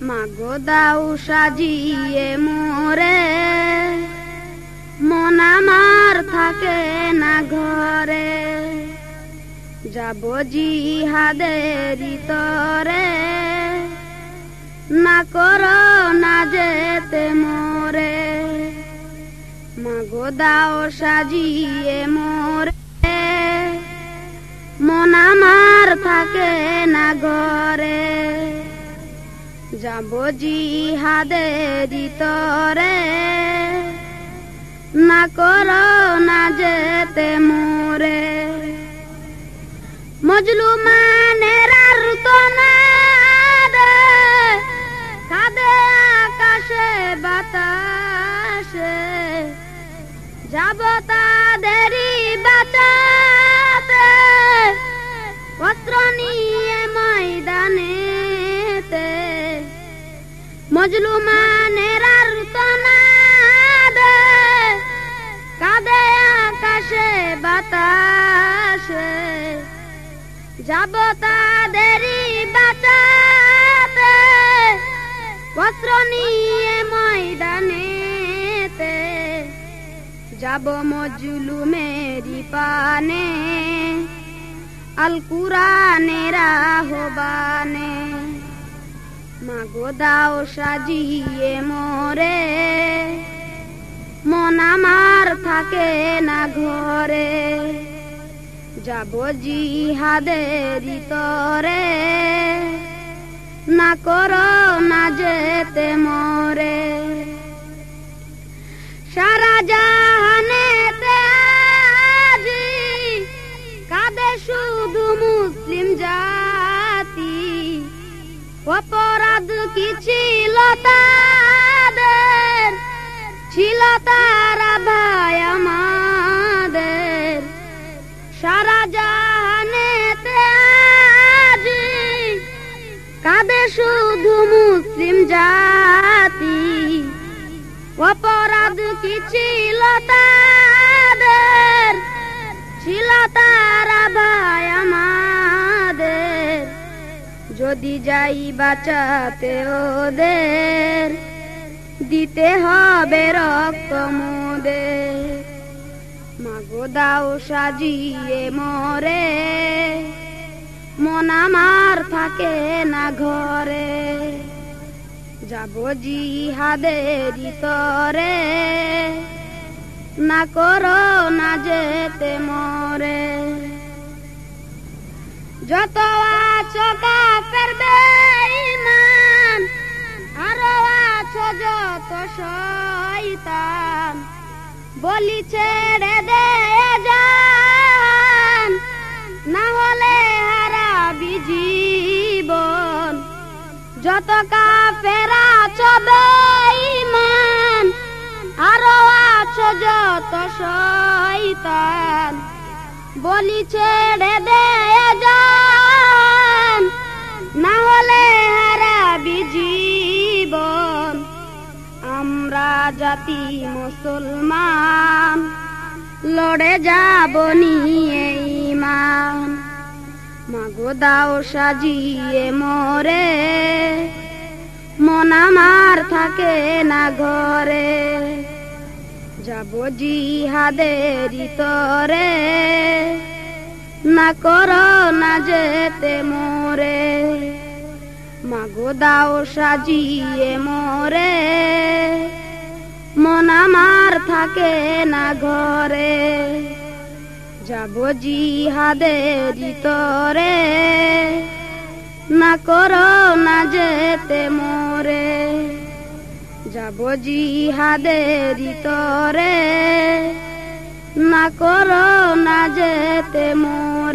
মাগো দাও সাজিয়ে মোরে। মন আমার থাকে না ঘরে। যাব জিহাদের তরে না করো না যেতে মোরে। মাগো দাও সাজিয়ে মোরে। মন আমার থাকে না ঘরে। যাব জিহাদের তরে। না করো না যেতে মোরে। মজলু মানের আর তো না রে কাঁদে আকাশে, বাতাসে। যাব তাদেরই বাঁচাতে মজলুমানের আর কাঁদে আকাশে বাতাসে। যাব তাদেরই বাঁচাতে অস্ত্র নিয়ে ময়দানেতে। যাব মজলু মেরি পানে আল কুরানের আহ্বানে। মাগো দাও সাজিয়ে মরে। মন আমার থাকে না ঘরে। যাব জিহাদের তরে না করো না যেতে মরে। সারা জাহানেতে আজি কাঁদে শুধু মুসলিম জাতি। অপরাধ কি ছিল তাদের ছিল তারা ভাই আমাদের। সারা জাহানেতে আজি কাঁদে শুধু মুসলিম জাতি। অপরাধ কি ছিল তাদের যাই বাঁচাতে ওদের, দিতে হবে রক্ত মোদের। মাগো দাও সাজিয়ে মরে, মন আমার থাকে না ঘরে। যাব জিহাদের তরে না করো না যেতে মরে। যত আছো কাফের বেঈমান, আরও আছো যত শয়তান। বলি ছেড়ে দে যান না হলে হারাবি জীবন। যত কাফের আছো বেঈমান, আরও আছো যত শয়তান। বলি ছেড়ে দে যান না হলে হারাবি জীবন। আমরা জাতি মুসলমান, লড়ে যাব নিয়ে ইমান। মাগো দাও সাজিয়ে মরে, মন আমার থাকে না ঘরে। যাব জিহাদের তরে না করো না যেতে মোরে। মাগো দাও সাজিয়ে মোরে। মন আমার থাকে না ঘরে। যাব জিহাদের তরে না করো না যেতে মোরে। যাব জিহাদের তরে না করো না যেতে মোরে